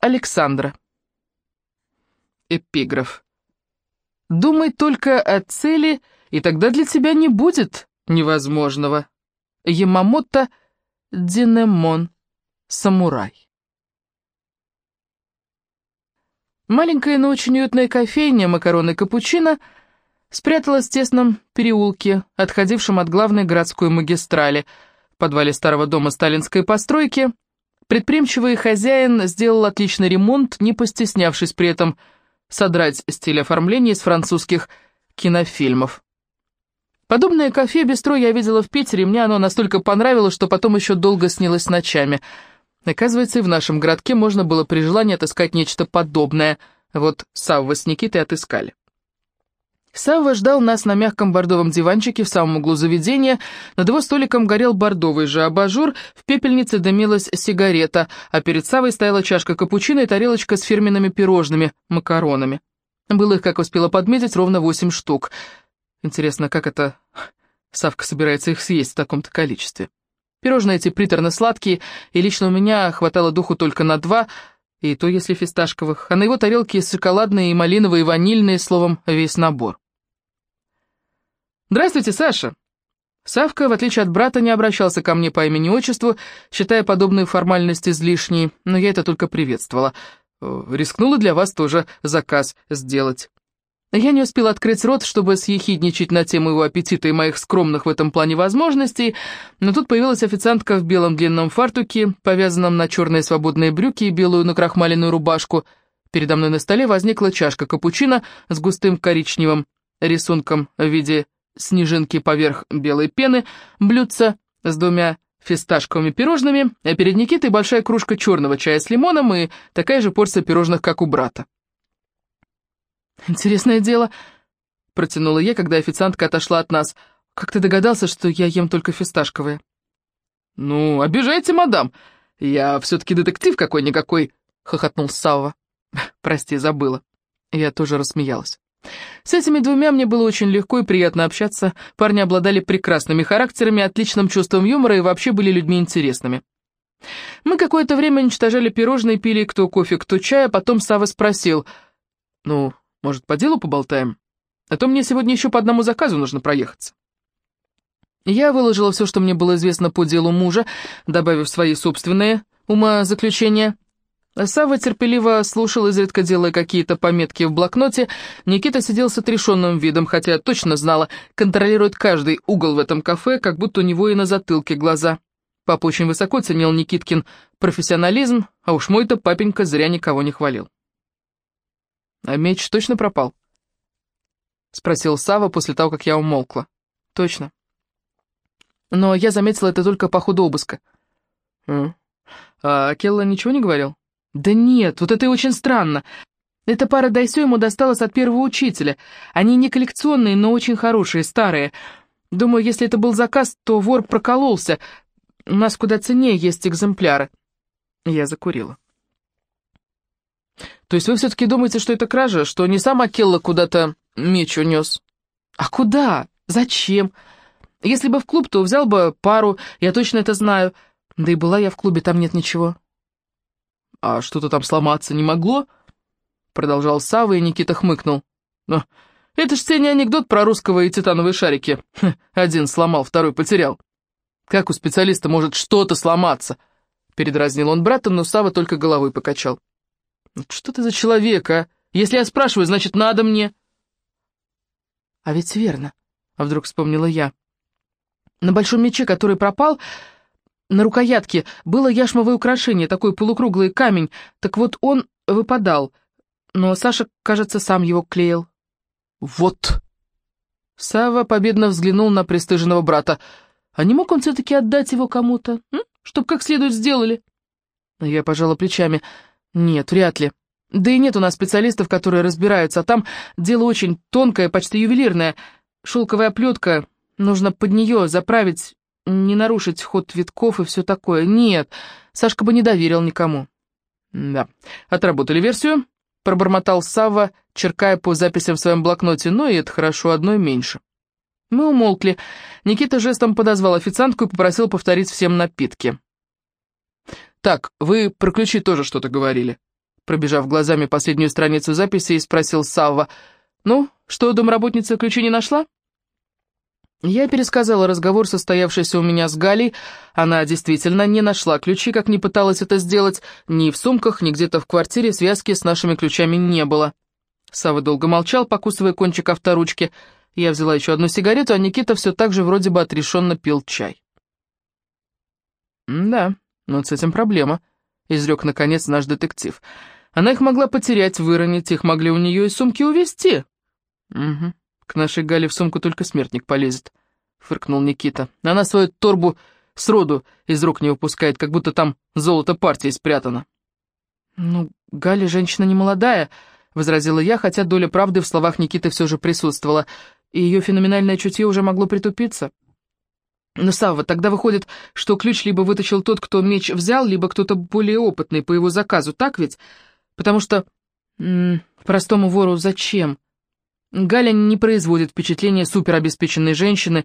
Александра. Эпиграф. «Думай только о цели, и тогда для тебя не будет невозможного». Ямамото Динемон. Самурай. Маленькая, но очень уютная кофейня «Макароны капучино» спряталась в тесном переулке, отходившем от главной городской магистрали, в подвале старого дома сталинской постройки. Предприимчивый хозяин сделал отличный ремонт, не постеснявшись при этом содрать стиль оформления из французских кинофильмов. Подобное кафе-бистро я видела в Питере, мне оно настолько понравилось, что потом еще долго снилось ночами — Оказывается, и в нашем городке можно было при желании отыскать нечто подобное. Вот Савва с Никитой отыскали. Савва ждал нас на мягком бордовом диванчике в самом углу заведения. Над его столиком горел бордовый же абажур, в пепельнице дымилась сигарета, а перед Савой стояла чашка капучино и тарелочка с фирменными пирожными, макаронами. Было их, как успела подметить, ровно восемь штук. Интересно, как это Савка собирается их съесть в таком-то количестве? Пирожные эти приторно-сладкие, и лично у меня хватало духу только на два, и то если фисташковых, а на его тарелке шоколадные и малиновые, и ванильные, словом, весь набор. «Здравствуйте, Саша!» Савка, в отличие от брата, не обращался ко мне по имени-отчеству, считая подобную формальность излишней, но я это только приветствовала. Рискнула для вас тоже заказ сделать. Я не успел открыть рот, чтобы съехидничать на тему его аппетита и моих скромных в этом плане возможностей, но тут появилась официантка в белом длинном фартуке, повязанном на черные свободные брюки и белую накрахмаленную рубашку. Передо мной на столе возникла чашка капучино с густым коричневым рисунком в виде снежинки поверх белой пены, блюдце с двумя фисташковыми пирожными, а перед Никитой большая кружка черного чая с лимоном и такая же порция пирожных, как у брата. «Интересное дело», — протянула я, когда официантка отошла от нас. «Как ты догадался, что я ем только фисташковые?» «Ну, обижайте, мадам. Я все-таки детектив какой-никакой», — хохотнул Савва. «Прости, забыла». Я тоже рассмеялась. С этими двумя мне было очень легко и приятно общаться. Парни обладали прекрасными характерами, отличным чувством юмора и вообще были людьми интересными. Мы какое-то время уничтожали пирожные, пили кто кофе, кто чай, а потом Сава спросил, «Ну, может, по делу поболтаем? А то мне сегодня еще по одному заказу нужно проехаться». Я выложила все, что мне было известно по делу мужа, добавив свои собственные умозаключения. Сава терпеливо слушал, изредка делая какие-то пометки в блокноте. Никита сидел с отрешенным видом, хотя точно знала, контролирует каждый угол в этом кафе, как будто у него и на затылке глаза. Папа очень высоко ценил Никиткин профессионализм, а уж мой-то папенька зря никого не хвалил. «А меч точно пропал?» — спросил Сава после того, как я умолкла. «Точно. Но я заметила это только по ходу обыска». «А Келла ничего не говорил?» «Да нет, вот это и очень странно. Эта пара Дайсё ему досталась от первого учителя. Они не коллекционные, но очень хорошие, старые. Думаю, если это был заказ, то вор прокололся. У нас куда ценнее есть экземпляры». Я закурила. То есть вы все-таки думаете, что это кража, что не сам Акелла куда-то меч унес? А куда? Зачем? Если бы в клуб, то взял бы пару, я точно это знаю. Да и была я в клубе, там нет ничего. А что-то там сломаться не могло? Продолжал Сава, и Никита хмыкнул. Но это ж не анекдот про русского и титановые шарики. Один сломал, второй потерял. Как у специалиста может что-то сломаться? Передразнил он брата, но Сава только головой покачал. Что ты за человек, а? Если я спрашиваю, значит, надо мне. А ведь верно, вдруг вспомнила я. На большом мече, который пропал, на рукоятке было яшмовое украшение, такой полукруглый камень, так вот он выпадал, но Саша, кажется, сам его клеил. Вот. Сава победно взглянул на пристыженного брата. А не мог он все-таки отдать его кому-то, чтоб как следует сделали? Я пожала плечами. Нет, вряд ли. Да и нет у нас специалистов, которые разбираются, а там дело очень тонкое, почти ювелирное. Шелковая оплетка, нужно под нее заправить, не нарушить ход витков и все такое. Нет, Сашка бы не доверил никому. Да, отработали версию, пробормотал Савва, черкая по записям в своем блокноте, но и это хорошо, одной меньше. Мы умолкли. Никита жестом подозвал официантку и попросил повторить всем напитки. «Так, вы про ключи тоже что-то говорили», пробежав глазами последнюю страницу записи, спросил Савва. «Ну, что, домработница ключи не нашла?» Я пересказала разговор, состоявшийся у меня с Галей. Она действительно не нашла ключи, как не пыталась это сделать. Ни в сумках, ни где-то в квартире связки с нашими ключами не было. Сава долго молчал, покусывая кончик авторучки. Я взяла еще одну сигарету, а Никита все так же вроде бы отрешенно пил чай. «Да, но с этим проблема», — изрек наконец наш детектив. «Она их могла потерять, выронить, их могли у нее из сумки увезти». «Угу, к нашей Гале в сумку только смертник полезет», — фыркнул Никита. «Она свою торбу сроду из рук не выпускает, как будто там золото партии спрятано». «Ну, Галя женщина не молодая», — возразила я, хотя доля правды в словах Никиты все же присутствовала, и ее феноменальное чутье уже могло притупиться. Но, Савва, тогда выходит, что ключ либо вытащил тот, кто меч взял, либо кто-то более опытный по его заказу, так ведь? Потому что... М -м, простому вору зачем? Галя не производит впечатления суперобеспеченной женщины.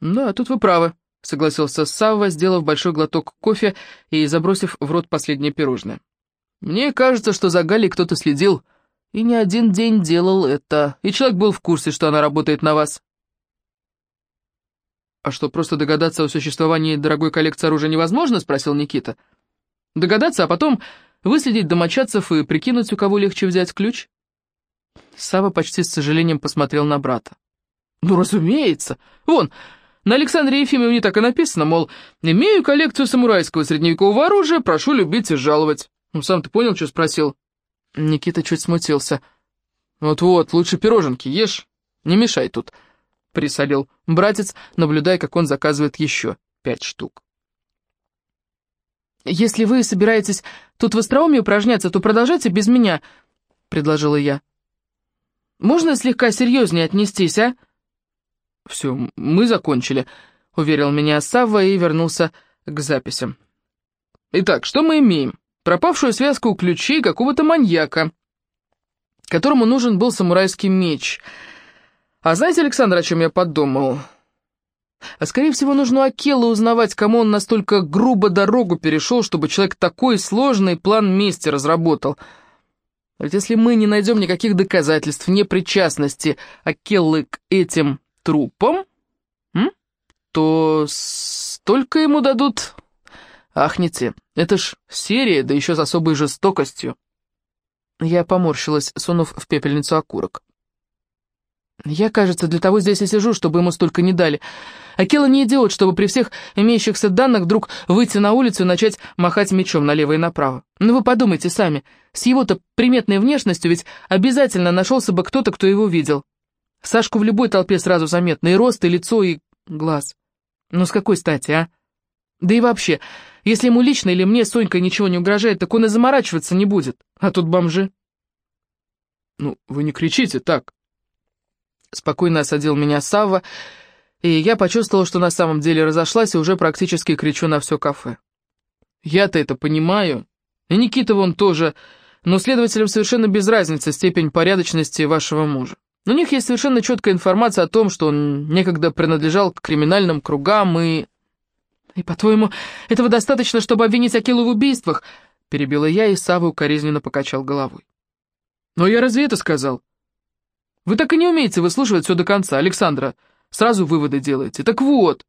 Да, тут вы правы, согласился Савва, сделав большой глоток кофе и забросив в рот последнее пирожное. Мне кажется, что за Галей кто-то следил, и не один день делал это, и человек был в курсе, что она работает на вас. «А что, просто догадаться о существовании дорогой коллекции оружия невозможно?» — спросил Никита. «Догадаться, а потом выследить домочадцев и прикинуть, у кого легче взять ключ?» Сава почти с сожалением посмотрел на брата. «Ну, разумеется! Вон, на Александре Ефимовне так и написано, мол, имею коллекцию самурайского средневекового оружия, прошу любить и жаловать. Ну, сам ты понял, что спросил?» Никита чуть смутился. «Вот-вот, лучше пироженки ешь, не мешай тут» присолил братец, наблюдая, как он заказывает еще пять штук. «Если вы собираетесь тут в остроумии упражняться, то продолжайте без меня», — предложила я. «Можно слегка серьезнее отнестись, а?» «Все, мы закончили», — уверил меня Савва и вернулся к записям. «Итак, что мы имеем? Пропавшую связку ключей какого-то маньяка, которому нужен был самурайский меч». А знаете, Александр, о чем я подумал? А скорее всего, нужно у Акела узнавать, кому он настолько грубо дорогу перешел, чтобы человек такой сложный план мести разработал. Ведь если мы не найдем никаких доказательств непричастности Акеллы к этим трупам, то столько ему дадут... Ахните, это ж серия, да еще с особой жестокостью. Я поморщилась, сунув в пепельницу окурок. Я, кажется, для того здесь и сижу, чтобы ему столько не дали. Акела не идиот, чтобы при всех имеющихся данных вдруг выйти на улицу и начать махать мечом налево и направо. Ну вы подумайте сами, с его-то приметной внешностью ведь обязательно нашелся бы кто-то, кто его видел. Сашку в любой толпе сразу заметно, и рост, и лицо, и глаз. Ну с какой стати, а? Да и вообще, если ему лично или мне Сонька ничего не угрожает, так он и заморачиваться не будет. А тут бомжи. Ну, вы не кричите так. Спокойно осадил меня Савва, и я почувствовал, что на самом деле разошлась и уже практически кричу на все кафе. Я-то это понимаю, и Никита вон тоже, но следователям совершенно без разницы степень порядочности вашего мужа. У них есть совершенно четкая информация о том, что он некогда принадлежал к криминальным кругам и... «И, по-твоему, этого достаточно, чтобы обвинить Акилу в убийствах?» Перебила я, и Савва укоризненно покачал головой. «Но я разве это сказал? Вы так и не умеете выслушивать все до конца, Александра. Сразу выводы делаете. Так вот,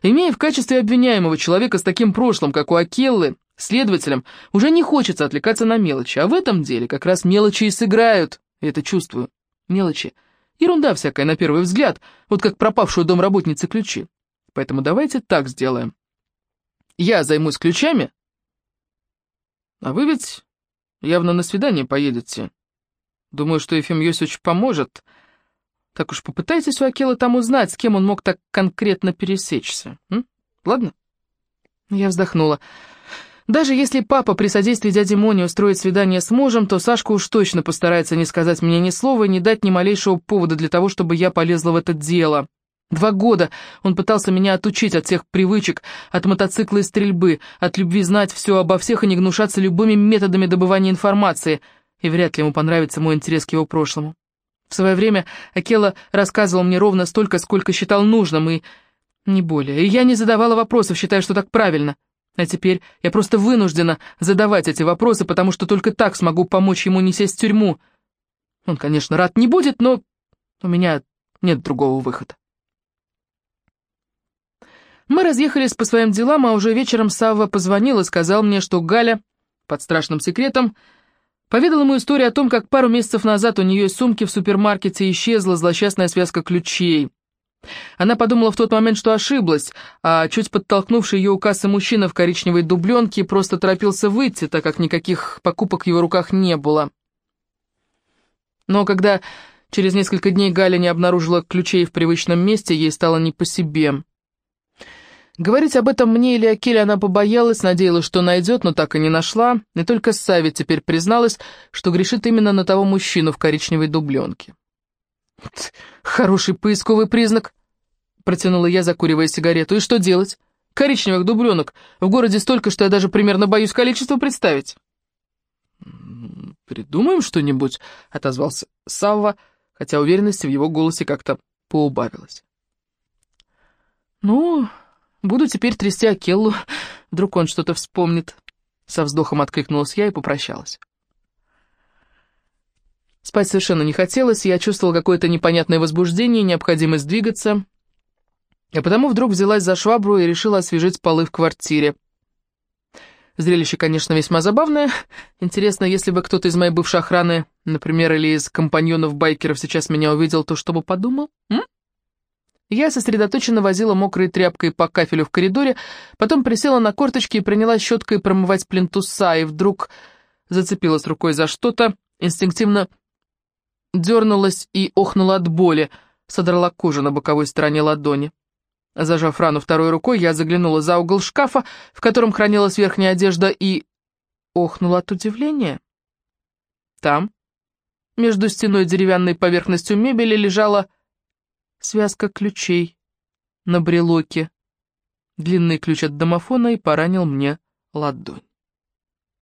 имея в качестве обвиняемого человека с таким прошлым, как у Акеллы, следователям, уже не хочется отвлекаться на мелочи, а в этом деле как раз мелочи и сыграют. Я это чувствую. Мелочи. Ерунда всякая на первый взгляд, вот как пропавшую домработницы ключи. Поэтому давайте так сделаем. Я займусь ключами, а вы ведь явно на свидание поедете. Думаю, что Ефим Йосифович поможет. Так уж попытайтесь у Акела там узнать, с кем он мог так конкретно пересечься. М? Ладно?» Я вздохнула. Даже если папа при содействии дяди Мони устроит свидание с мужем, то Сашка уж точно постарается не сказать мне ни слова и не дать ни малейшего повода для того, чтобы я полезла в это дело. Два года он пытался меня отучить от всех привычек, от мотоцикла и стрельбы, от любви знать все обо всех и не гнушаться любыми методами добывания информации — и вряд ли ему понравится мой интерес к его прошлому. В свое время Акела рассказывал мне ровно столько, сколько считал нужным, и не более. И я не задавала вопросов, считая, что так правильно. А теперь я просто вынуждена задавать эти вопросы, потому что только так смогу помочь ему не сесть в тюрьму. Он, конечно, рад не будет, но у меня нет другого выхода. Мы разъехались по своим делам, а уже вечером Савва позвонил и сказал мне, что Галя, под страшным секретом, поведала ему историю о том, как пару месяцев назад у нее из сумки в супермаркете исчезла злосчастная связка ключей. Она подумала в тот момент, что ошиблась, а чуть подтолкнувший ее у кассы мужчина в коричневой дубленке просто торопился выйти, так как никаких покупок в его руках не было. Но когда через несколько дней Галя не обнаружила ключей в привычном месте, ей стало не по себе. Говорить об этом мне или Акеле она побоялась, надеялась, что найдет, но так и не нашла, и только Сави теперь призналась, что грешит именно на того мужчину в коричневой дубленке. «Хороший поисковый признак», — протянула я, закуривая сигарету. «И что делать? Коричневых дубленок в городе столько, что я даже примерно боюсь количество представить». «Придумаем что-нибудь», — отозвался Савва, хотя уверенности в его голосе как-то поубавилась. «Ну, буду теперь трясти Акеллу, вдруг он что-то вспомнит». Со вздохом откликнулась я и попрощалась. Спать совершенно не хотелось, я чувствовал какое-то непонятное возбуждение, необходимость двигаться. А потому вдруг взялась за швабру и решила освежить полы в квартире. Зрелище, конечно, весьма забавное. Интересно, если бы кто-то из моей бывшей охраны, например, или из компаньонов байкеров сейчас меня увидел, то что бы подумал? М? Я сосредоточенно возила мокрой тряпкой по кафелю в коридоре, потом присела на корточки и принялась щеткой промывать плинтуса, и вдруг зацепилась рукой за что-то, инстинктивно дернулась и охнула от боли, содрала кожу на боковой стороне ладони. Зажав рану второй рукой, я заглянула за угол шкафа, в котором хранилась верхняя одежда, и охнула от удивления. Там, между стеной и деревянной поверхностью мебели, лежала связка ключей на брелоке. Длинный ключ от домофона и поранил мне ладонь.